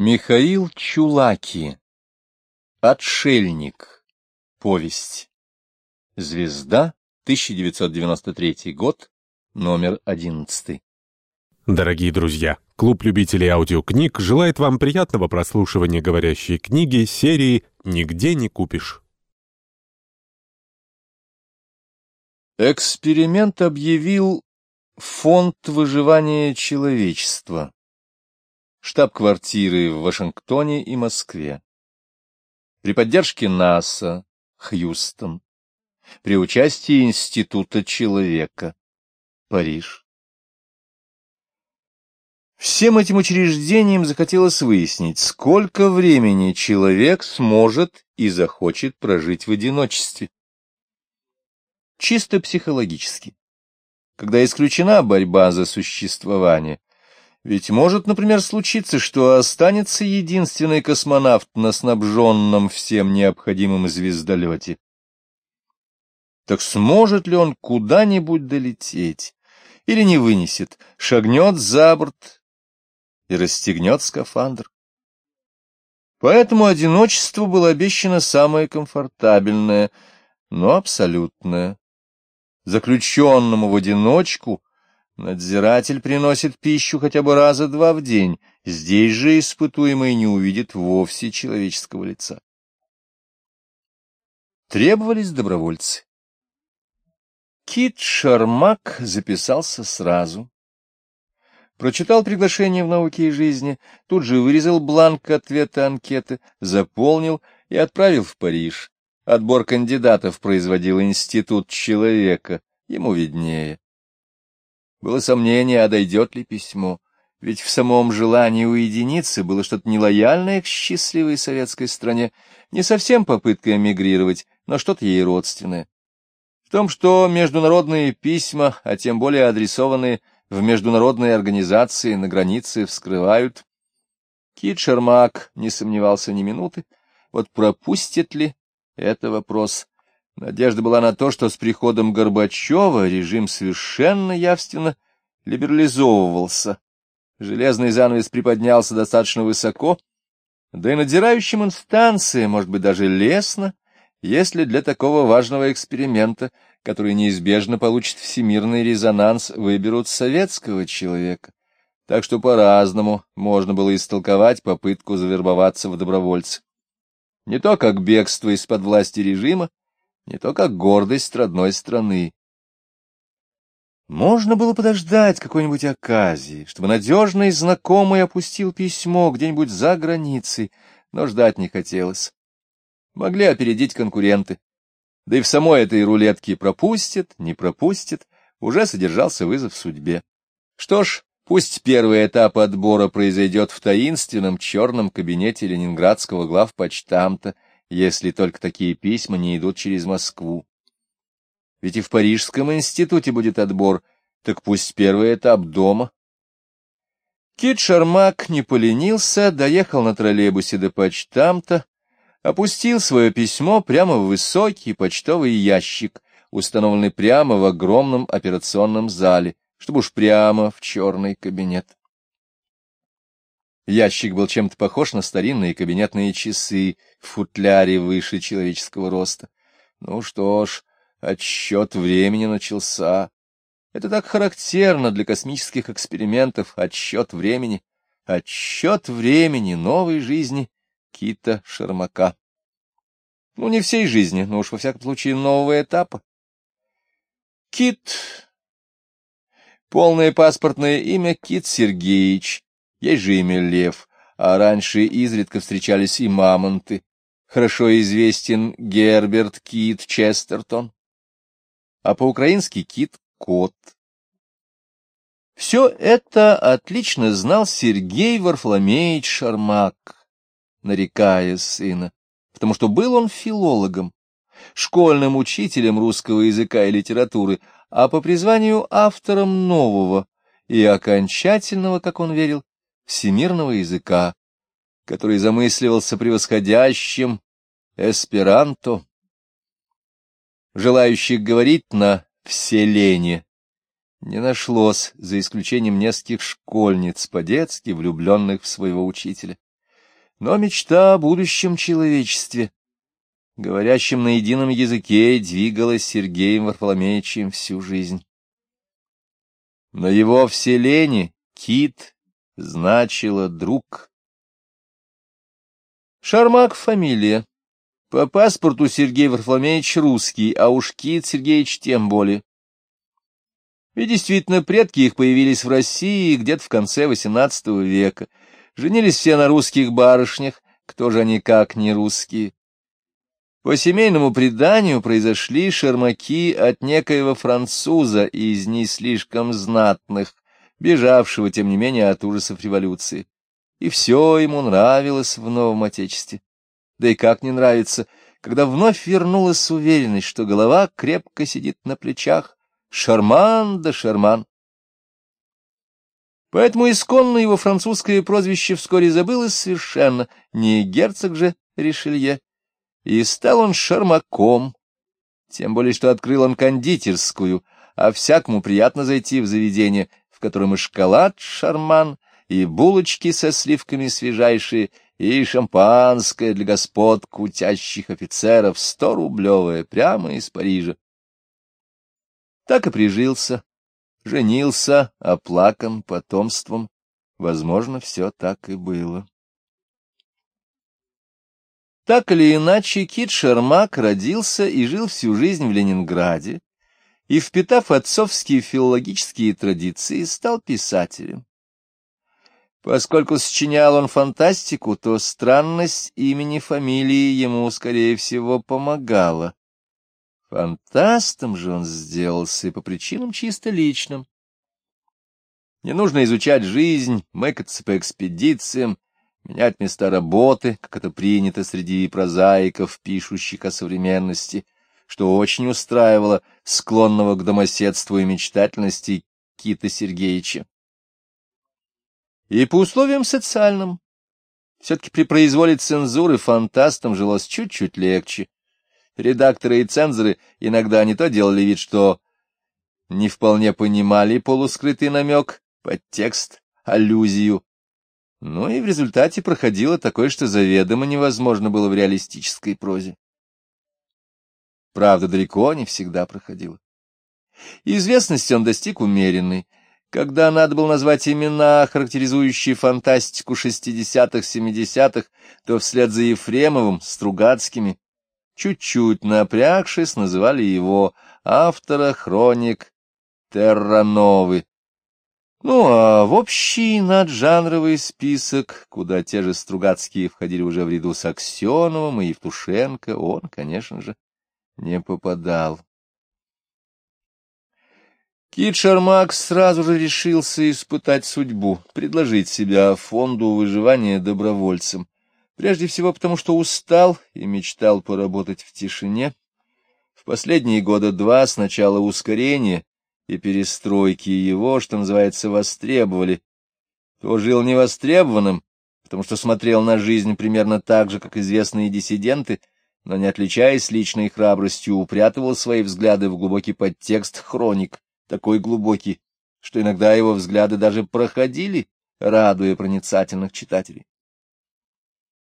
Михаил Чулаки. Отшельник. Повесть. Звезда. 1993 год. Номер 11. Дорогие друзья, клуб любителей аудиокниг желает вам приятного прослушивания говорящей книги серии «Нигде не купишь». Эксперимент объявил Фонд выживания человечества штаб-квартиры в Вашингтоне и Москве. При поддержке НАСА, Хьюстон. При участии Института человека, Париж. Всем этим учреждениям захотелось выяснить, сколько времени человек сможет и захочет прожить в одиночестве. Чисто психологически. Когда исключена борьба за существование, ведь может, например, случиться, что останется единственный космонавт на снабженном всем необходимым звездолете. Так сможет ли он куда-нибудь долететь? Или не вынесет, шагнет за борт и расстегнет скафандр? Поэтому одиночество было обещано самое комфортабельное, но абсолютное. Заключенному в одиночку Надзиратель приносит пищу хотя бы раза два в день, здесь же испытуемый не увидит вовсе человеческого лица. Требовались добровольцы. Кит Шармак записался сразу. Прочитал приглашение в науке и жизни, тут же вырезал бланк ответа анкеты, заполнил и отправил в Париж. Отбор кандидатов производил Институт человека, ему виднее. Было сомнение, а дойдет ли письмо, ведь в самом желании уединиться было что-то нелояльное к счастливой советской стране, не совсем попытка эмигрировать, но что-то ей родственное. В том, что международные письма, а тем более адресованные в международные организации на границе, вскрывают. Кит Шермак не сомневался ни минуты. Вот пропустит ли это вопрос? Надежда была на то, что с приходом Горбачева режим совершенно явственно либерализовывался. Железный занавес приподнялся достаточно высоко, да и надзирающим инстанциям, может быть, даже лестно, если для такого важного эксперимента, который неизбежно получит всемирный резонанс, выберут советского человека. Так что по-разному можно было истолковать попытку завербоваться в добровольцы. Не то как бегство из-под власти режима, не то как гордость родной страны. Можно было подождать какой-нибудь оказии, чтобы надежный знакомый опустил письмо где-нибудь за границей, но ждать не хотелось. Могли опередить конкуренты. Да и в самой этой рулетке пропустят, не пропустят, уже содержался вызов судьбе. Что ж, пусть первый этап отбора произойдет в таинственном черном кабинете ленинградского главпочтамта, если только такие письма не идут через Москву. Ведь и в Парижском институте будет отбор, так пусть первый этап дома. Кит Шармак не поленился, доехал на троллейбусе до почтамта, опустил свое письмо прямо в высокий почтовый ящик, установленный прямо в огромном операционном зале, чтобы уж прямо в черный кабинет. Ящик был чем-то похож на старинные кабинетные часы в футляре выше человеческого роста. Ну что ж, отсчет времени начался. Это так характерно для космических экспериментов, отсчет времени. Отсчет времени новой жизни Кита Шермака. Ну, не всей жизни, но уж во всяком случае нового этапа. Кит. Полное паспортное имя Кит Сергеевич есть же имя Лев, а раньше изредка встречались и мамонты. Хорошо известен Герберт Кит Честертон, а по-украински Кит Кот. Все это отлично знал Сергей Варфоломеевич Шармак, нарекая сына, потому что был он филологом, школьным учителем русского языка и литературы, а по призванию автором нового и окончательного, как он верил, всемирного языка, который замысливался превосходящим эсперанто. Желающих говорить на вселении не нашлось, за исключением нескольких школьниц по-детски влюбленных в своего учителя. Но мечта о будущем человечестве, говорящем на едином языке, двигалась Сергеем Варфоломеевичем всю жизнь. На его вселении кит значило друг. Шармак — фамилия. По паспорту Сергей Варфоломеевич русский, а уж Кит Сергеевич тем более. И действительно, предки их появились в России где-то в конце XVIII века. Женились все на русских барышнях, кто же они как не русские. По семейному преданию произошли шермаки от некоего француза из не слишком знатных, бежавшего, тем не менее, от ужасов революции. И все ему нравилось в новом отечестве. Да и как не нравится, когда вновь вернулась уверенность, что голова крепко сидит на плечах. Шарман да шарман. Поэтому исконно его французское прозвище вскоре забылось совершенно, не герцог же Ришелье. И стал он шармаком, тем более что открыл он кондитерскую, а всякому приятно зайти в заведение, в котором и шоколад шарман, и булочки со сливками свежайшие, и шампанское для господ кутящих офицеров, сто рублевое, прямо из Парижа. Так и прижился, женился, оплакан потомством. Возможно, все так и было. Так или иначе, Кит Шермак родился и жил всю жизнь в Ленинграде, и, впитав отцовские филологические традиции, стал писателем. Поскольку сочинял он фантастику, то странность имени фамилии ему, скорее всего, помогала. Фантастом же он сделался и по причинам чисто личным. Не нужно изучать жизнь, мыкаться по экспедициям, менять места работы, как это принято среди прозаиков, пишущих о современности, что очень устраивало склонного к домоседству и мечтательности Кита Сергеевича. И по условиям социальным. Все-таки при произволе цензуры фантастам жилось чуть-чуть легче. Редакторы и цензоры иногда не то делали вид, что не вполне понимали полускрытый намек, подтекст, аллюзию. Ну и в результате проходило такое, что заведомо невозможно было в реалистической прозе. Правда, далеко не всегда проходило. Известности он достиг умеренной, когда надо было назвать имена, характеризующие фантастику шестидесятых-семидесятых, то вслед за Ефремовым, Стругацкими, чуть-чуть напрягшись, называли его автора хроник Террановы. Ну, а в общий наджанровый список, куда те же Стругацкие входили уже в ряду с Аксеновым и Евтушенко, он, конечно же, не попадал. Кит Шармак сразу же решился испытать судьбу, предложить себя фонду выживания добровольцем. Прежде всего потому, что устал и мечтал поработать в тишине. В последние года два сначала ускорения и перестройки его, что называется, востребовали. То жил невостребованным, потому что смотрел на жизнь примерно так же, как известные диссиденты, но, не отличаясь личной храбростью, упрятывал свои взгляды в глубокий подтекст хроник такой глубокий, что иногда его взгляды даже проходили, радуя проницательных читателей.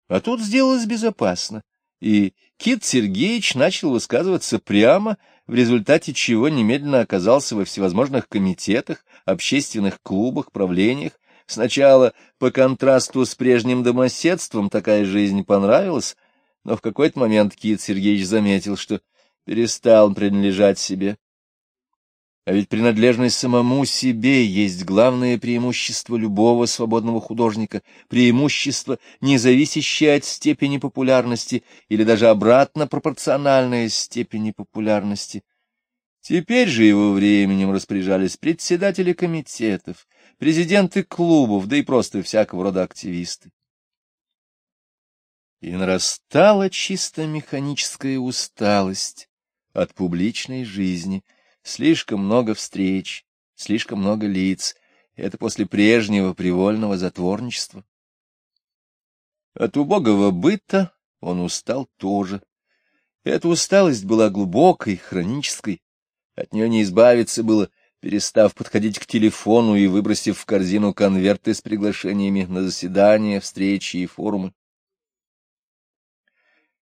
А тут сделалось безопасно, и Кит Сергеевич начал высказываться прямо, в результате чего немедленно оказался во всевозможных комитетах, общественных клубах, правлениях. Сначала по контрасту с прежним домоседством такая жизнь понравилась, но в какой-то момент Кит Сергеевич заметил, что перестал принадлежать себе, а ведь принадлежность самому себе есть главное преимущество любого свободного художника, преимущество, не зависящее от степени популярности или даже обратно пропорциональное степени популярности. Теперь же его временем распоряжались председатели комитетов, президенты клубов, да и просто всякого рода активисты. И нарастала чисто механическая усталость от публичной жизни — Слишком много встреч, слишком много лиц. Это после прежнего привольного затворничества. От убогого быта он устал тоже. Эта усталость была глубокой, хронической. От нее не избавиться было, перестав подходить к телефону и выбросив в корзину конверты с приглашениями на заседания, встречи и форумы.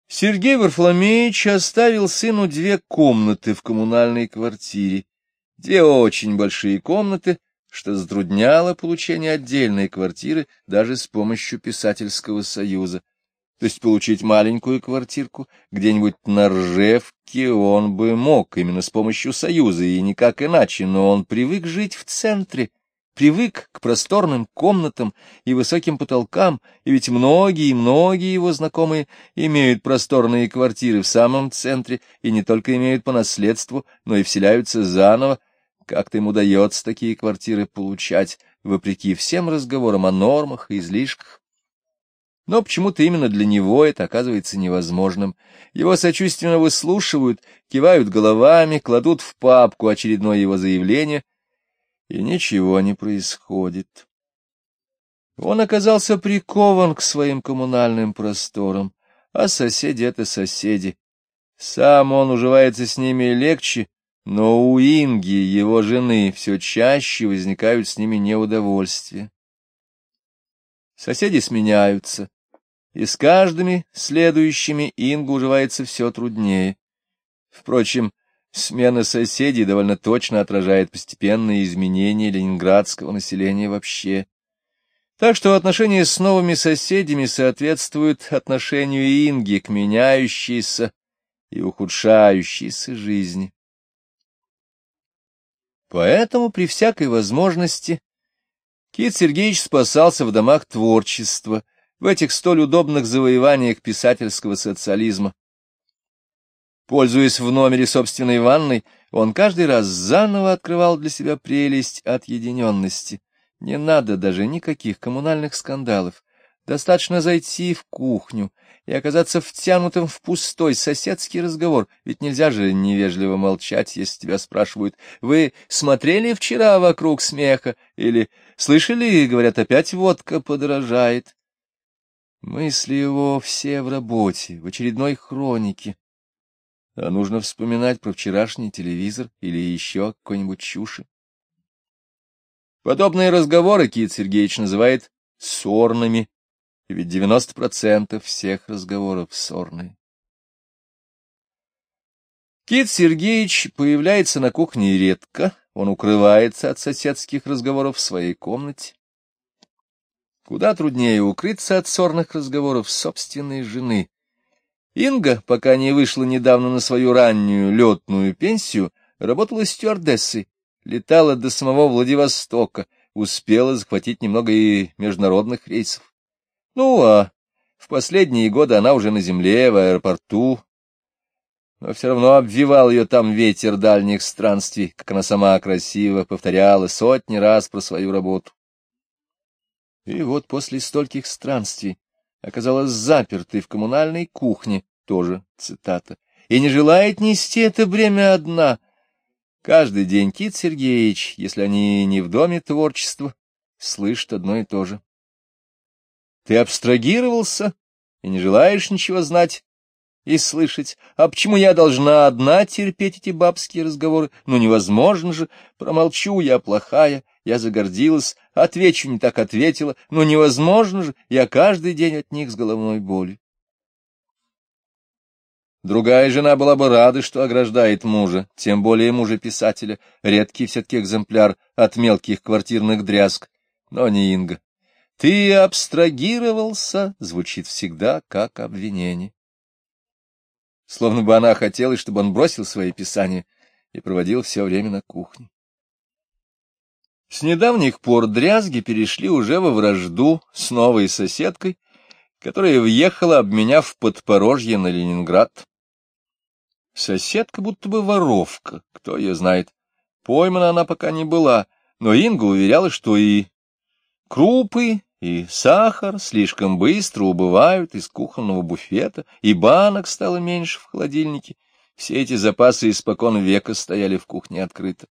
Сергей Варфоломеевич оставил сыну две комнаты в коммунальной квартире. Две очень большие комнаты, что затрудняло получение отдельной квартиры даже с помощью писательского союза. То есть получить маленькую квартирку где-нибудь на Ржевке он бы мог именно с помощью союза и никак иначе, но он привык жить в центре, привык к просторным комнатам и высоким потолкам, и ведь многие-многие его знакомые имеют просторные квартиры в самом центре и не только имеют по наследству, но и вселяются заново. Как-то им удается такие квартиры получать, вопреки всем разговорам о нормах и излишках. Но почему-то именно для него это оказывается невозможным. Его сочувственно выслушивают, кивают головами, кладут в папку очередное его заявление, и ничего не происходит. Он оказался прикован к своим коммунальным просторам, а соседи — это соседи. Сам он уживается с ними легче, но у Инги, его жены, все чаще возникают с ними неудовольствия. Соседи сменяются и с каждыми следующими Ингу уживается все труднее. Впрочем, смена соседей довольно точно отражает постепенные изменения ленинградского населения вообще. Так что отношения с новыми соседями соответствуют отношению Инги к меняющейся и ухудшающейся жизни. Поэтому при всякой возможности Кит Сергеевич спасался в домах творчества — в этих столь удобных завоеваниях писательского социализма. Пользуясь в номере собственной ванной, он каждый раз заново открывал для себя прелесть отъединенности. Не надо даже никаких коммунальных скандалов. Достаточно зайти в кухню и оказаться втянутым в пустой соседский разговор, ведь нельзя же невежливо молчать, если тебя спрашивают, «Вы смотрели вчера вокруг смеха?» или «Слышали, говорят, опять водка подорожает?» Мысли его все в работе, в очередной хронике. А нужно вспоминать про вчерашний телевизор или еще какой-нибудь чуши. Подобные разговоры Кит Сергеевич называет ссорными, ведь девяносто процентов всех разговоров ссорные. Кит Сергеевич появляется на кухне редко, он укрывается от соседских разговоров в своей комнате. Куда труднее укрыться от ссорных разговоров собственной жены. Инга, пока не вышла недавно на свою раннюю летную пенсию, работала стюардессой, летала до самого Владивостока, успела захватить немного и международных рейсов. Ну, а в последние годы она уже на земле, в аэропорту, но все равно обвивал ее там ветер дальних странствий, как она сама красиво повторяла сотни раз про свою работу. И вот после стольких странствий оказалась запертой в коммунальной кухне, тоже цитата, и не желает нести это бремя одна. Каждый день Кит Сергеевич, если они не в доме творчества, слышит одно и то же. Ты абстрагировался и не желаешь ничего знать и слышать. А почему я должна одна терпеть эти бабские разговоры? Ну, невозможно же. Промолчу, я плохая, я загордилась, отвечу, не так ответила, но невозможно же, я каждый день от них с головной болью. Другая жена была бы рада, что ограждает мужа, тем более мужа-писателя, редкий все-таки экземпляр от мелких квартирных дрязг, но не Инга. «Ты абстрагировался» звучит всегда как обвинение. Словно бы она хотела, чтобы он бросил свои писания и проводил все время на кухне. С недавних пор дрязги перешли уже во вражду с новой соседкой, которая въехала, обменяв Подпорожье на Ленинград. Соседка будто бы воровка, кто ее знает. Поймана она пока не была, но Инга уверяла, что и крупы, и сахар слишком быстро убывают из кухонного буфета, и банок стало меньше в холодильнике. Все эти запасы испокон века стояли в кухне открыто.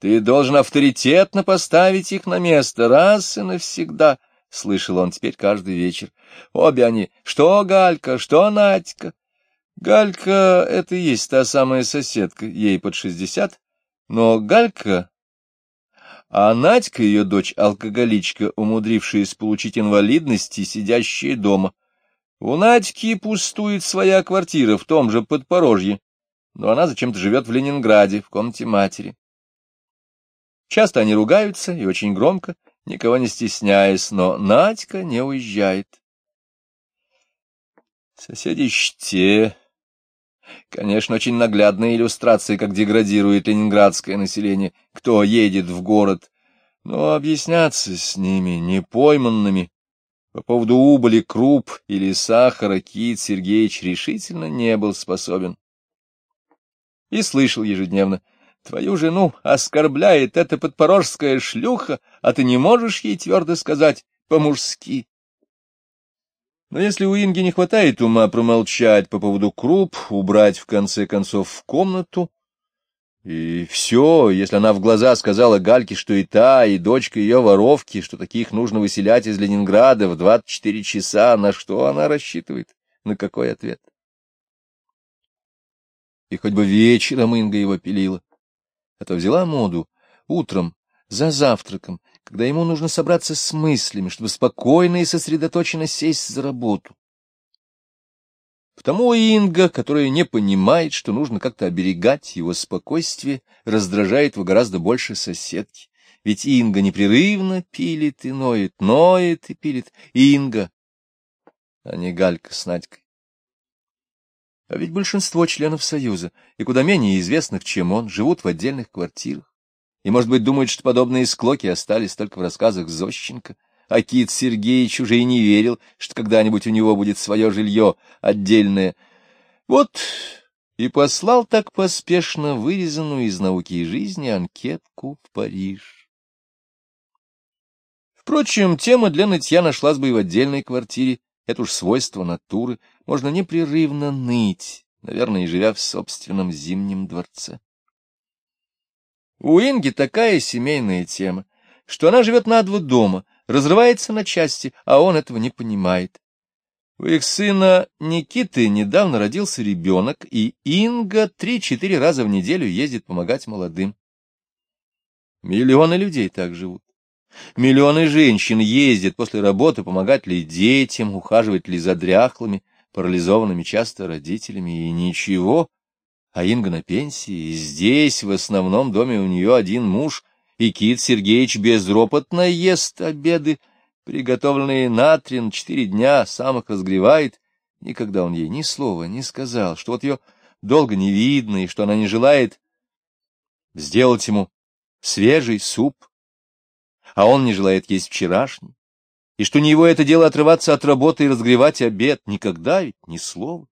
Ты должен авторитетно поставить их на место раз и навсегда, — слышал он теперь каждый вечер. Обе они, что Галька, что Надька. Галька — это и есть та самая соседка, ей под шестьдесят, но Галька... А Надька, ее дочь, алкоголичка, умудрившаяся получить инвалидность и сидящая дома. У Надьки пустует своя квартира в том же Подпорожье, но она зачем-то живет в Ленинграде, в комнате матери. Часто они ругаются и очень громко, никого не стесняясь, но Надька не уезжает. Соседи те, конечно, очень наглядная иллюстрация, как деградирует ленинградское население, кто едет в город, но объясняться с ними, непойманными, по поводу убыли круп или сахара Кит Сергеевич решительно не был способен. И слышал ежедневно, твою жену оскорбляет эта подпорожская шлюха, а ты не можешь ей твердо сказать по-мужски. Но если у Инги не хватает ума промолчать по поводу круп, убрать в конце концов в комнату, и все, если она в глаза сказала Гальке, что и та, и дочка ее воровки, что таких нужно выселять из Ленинграда в 24 часа, на что она рассчитывает, на какой ответ? И хоть бы вечером Инга его пилила, а то взяла моду утром, за завтраком, когда ему нужно собраться с мыслями, чтобы спокойно и сосредоточенно сесть за работу. Потому Инга, которая не понимает, что нужно как-то оберегать его спокойствие, раздражает его гораздо больше соседки. Ведь Инга непрерывно пилит и ноет, ноет и пилит. Инга, а не Галька с Надькой. А ведь большинство членов Союза, и куда менее известных, чем он, живут в отдельных квартирах и, может быть, думают, что подобные склоки остались только в рассказах Зощенко, а Кит Сергеевич уже и не верил, что когда-нибудь у него будет свое жилье отдельное. Вот и послал так поспешно вырезанную из науки и жизни анкетку в Париж. Впрочем, тема для нытья нашлась бы и в отдельной квартире, это уж свойство натуры, можно непрерывно ныть, наверное, живя в собственном зимнем дворце. У Инги такая семейная тема, что она живет на два дома, разрывается на части, а он этого не понимает. У их сына Никиты недавно родился ребенок, и Инга три-четыре раза в неделю ездит помогать молодым. Миллионы людей так живут. Миллионы женщин ездят после работы помогать ли детям, ухаживать ли за дряхлыми, парализованными часто родителями, и ничего, а Инга на пенсии, и здесь, в основном доме, у нее один муж, и Кит Сергеевич безропотно ест обеды, приготовленные на три, на четыре дня, сам их разгревает. Никогда он ей ни слова не сказал, что вот ее долго не видно, и что она не желает сделать ему свежий суп, а он не желает есть вчерашний, и что не его это дело отрываться от работы и разгревать обед, никогда ведь ни слова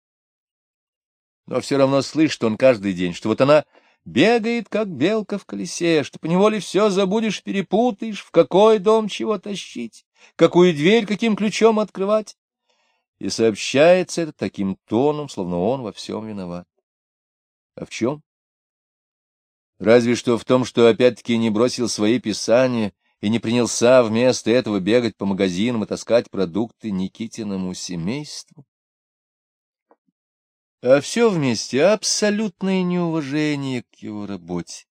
но все равно слышит он каждый день, что вот она бегает, как белка в колесе, что поневоле все забудешь, перепутаешь, в какой дом чего тащить, какую дверь каким ключом открывать. И сообщается это таким тоном, словно он во всем виноват. А в чем? Разве что в том, что опять-таки не бросил свои писания и не принялся вместо этого бегать по магазинам и таскать продукты Никитиному семейству а все вместе абсолютное неуважение к его работе.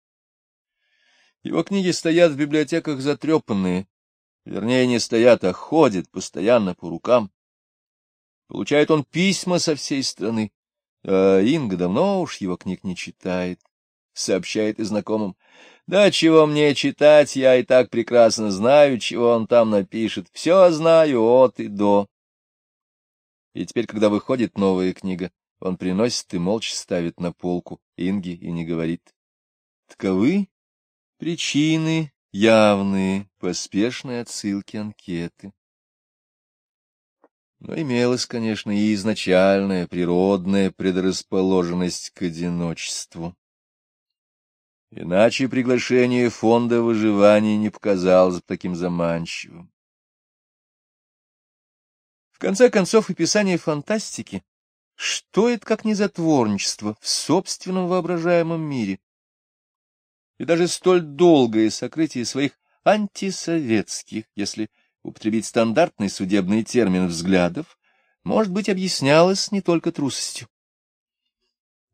Его книги стоят в библиотеках затрепанные, вернее, не стоят, а ходят постоянно по рукам. Получает он письма со всей страны, а Инга давно уж его книг не читает, сообщает и знакомым. Да чего мне читать, я и так прекрасно знаю, чего он там напишет, все знаю от и до. И теперь, когда выходит новая книга, он приносит и молча ставит на полку Инги и не говорит. Таковы причины явные, поспешные отсылки анкеты. Но имелась, конечно, и изначальная природная предрасположенность к одиночеству. Иначе приглашение фонда выживания не показалось бы таким заманчивым. В конце концов, и писание фантастики что это как незатворничество в собственном воображаемом мире? И даже столь долгое сокрытие своих антисоветских, если употребить стандартный судебный термин взглядов, может быть, объяснялось не только трусостью.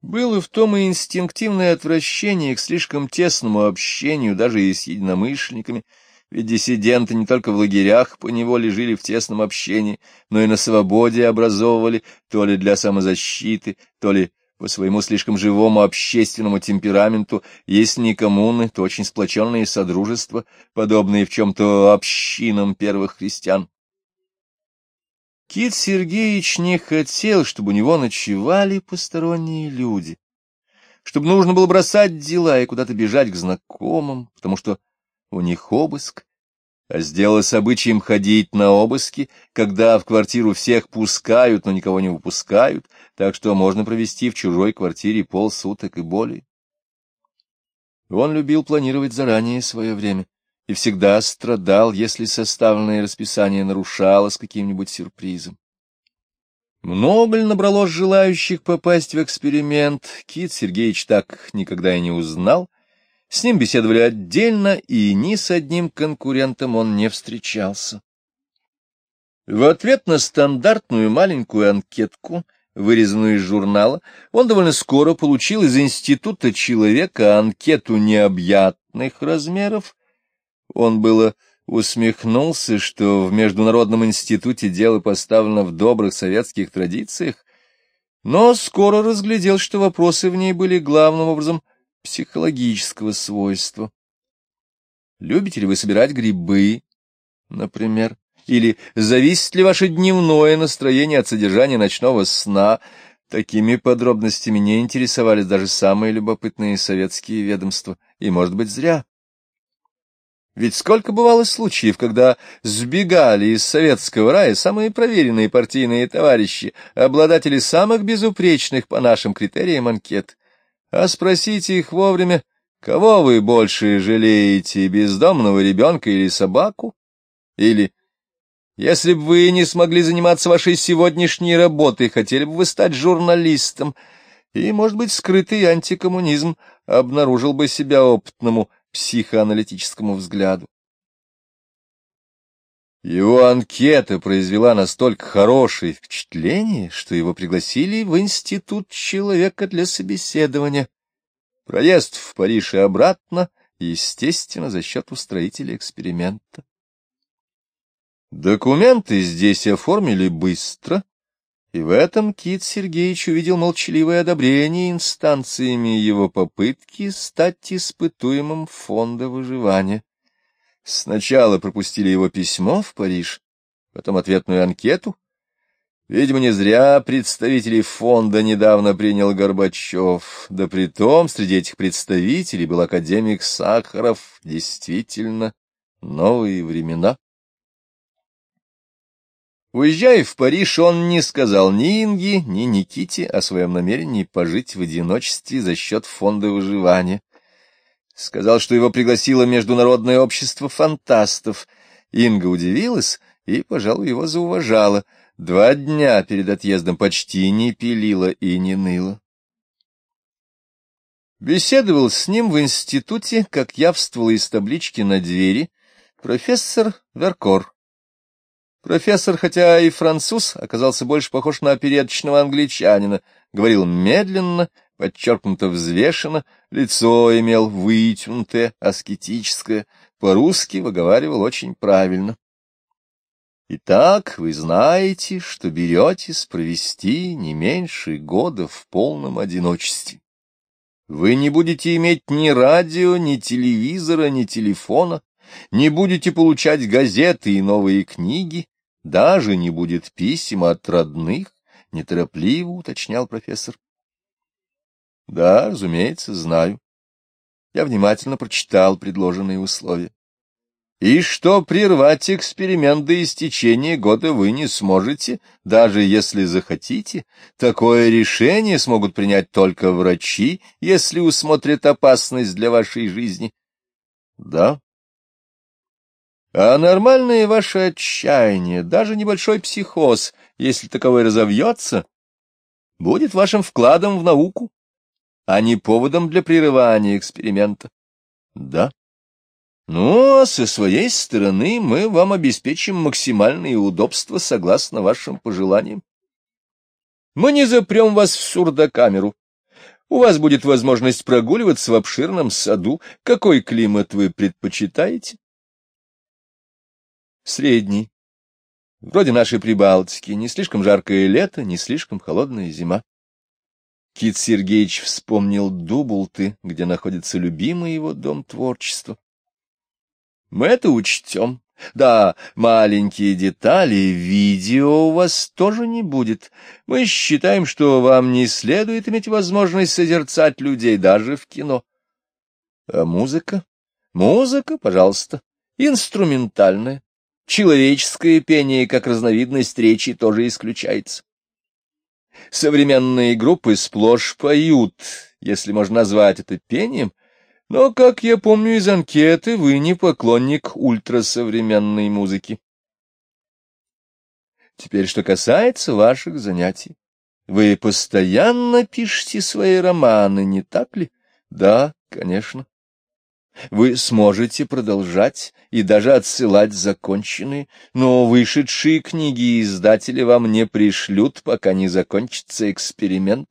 Было в том и инстинктивное отвращение к слишком тесному общению даже и с единомышленниками, ведь диссиденты не только в лагерях поневоле жили в тесном общении, но и на свободе образовывали то ли для самозащиты, то ли по своему слишком живому общественному темпераменту, если не коммуны, то очень сплоченные содружества, подобные в чем-то общинам первых христиан. Кит Сергеевич не хотел, чтобы у него ночевали посторонние люди, чтобы нужно было бросать дела и куда-то бежать к знакомым, потому что у них обыск, а сделалось обычаем ходить на обыски, когда в квартиру всех пускают, но никого не выпускают, так что можно провести в чужой квартире полсуток и более. Он любил планировать заранее свое время и всегда страдал, если составленное расписание нарушалось каким-нибудь сюрпризом. Много ли набралось желающих попасть в эксперимент, Кит Сергеевич так никогда и не узнал, с ним беседовали отдельно, и ни с одним конкурентом он не встречался. В ответ на стандартную маленькую анкетку, вырезанную из журнала, он довольно скоро получил из Института человека анкету необъятных размеров. Он было усмехнулся, что в Международном институте дело поставлено в добрых советских традициях, но скоро разглядел, что вопросы в ней были главным образом психологического свойства. Любите ли вы собирать грибы, например? Или зависит ли ваше дневное настроение от содержания ночного сна? Такими подробностями не интересовались даже самые любопытные советские ведомства, и, может быть, зря. Ведь сколько бывало случаев, когда сбегали из советского рая самые проверенные партийные товарищи, обладатели самых безупречных по нашим критериям анкет а спросите их вовремя, кого вы больше жалеете, бездомного ребенка или собаку? Или, если бы вы не смогли заниматься вашей сегодняшней работой, хотели бы вы стать журналистом, и, может быть, скрытый антикоммунизм обнаружил бы себя опытному психоаналитическому взгляду. Его анкета произвела настолько хорошее впечатление, что его пригласили в институт человека для собеседования. Проезд в Париж и обратно, естественно, за счет устроителя эксперимента. Документы здесь оформили быстро, и в этом Кит Сергеевич увидел молчаливое одобрение инстанциями его попытки стать испытуемым фонда выживания. Сначала пропустили его письмо в Париж, потом ответную анкету. Видимо, не зря представителей фонда недавно принял Горбачев, да притом среди этих представителей был академик Сахаров. Действительно, новые времена. Уезжая в Париж, он не сказал ни Инге, ни Никите о своем намерении пожить в одиночестве за счет фонда выживания. Сказал, что его пригласило Международное общество фантастов. Инга удивилась и, пожалуй, его зауважала. Два дня перед отъездом почти не пилила и не ныла. Беседовал с ним в институте, как явствовало из таблички на двери, профессор Веркор. Профессор, хотя и француз, оказался больше похож на опереточного англичанина, говорил медленно, подчеркнуто взвешенно, лицо имел вытянутое, аскетическое, по-русски выговаривал очень правильно. Итак, вы знаете, что беретесь провести не меньше года в полном одиночестве. Вы не будете иметь ни радио, ни телевизора, ни телефона, не будете получать газеты и новые книги, даже не будет писем от родных, неторопливо уточнял профессор. Да, разумеется, знаю. Я внимательно прочитал предложенные условия. И что прервать эксперимент до истечения года вы не сможете, даже если захотите. Такое решение смогут принять только врачи, если усмотрят опасность для вашей жизни. Да. А нормальное ваше отчаяние, даже небольшой психоз, если таковой разовьется, будет вашим вкладом в науку а не поводом для прерывания эксперимента. Да. Ну, а со своей стороны мы вам обеспечим максимальные удобства согласно вашим пожеланиям. Мы не запрем вас в сурдокамеру. У вас будет возможность прогуливаться в обширном саду. Какой климат вы предпочитаете? Средний. Вроде нашей Прибалтики, не слишком жаркое лето, не слишком холодная зима. Кит Сергеевич вспомнил Дублты, где находится любимый его дом творчества. Мы это учтем. Да, маленькие детали, видео у вас тоже не будет. Мы считаем, что вам не следует иметь возможность созерцать людей даже в кино. А музыка? Музыка, пожалуйста, инструментальная. Человеческое пение, как разновидность речи, тоже исключается. Современные группы сплошь поют, если можно назвать это пением, но, как я помню из анкеты, вы не поклонник ультрасовременной музыки. Теперь, что касается ваших занятий. Вы постоянно пишете свои романы, не так ли? Да, конечно. Вы сможете продолжать и даже отсылать законченные, но вышедшие книги издатели вам не пришлют, пока не закончится эксперимент.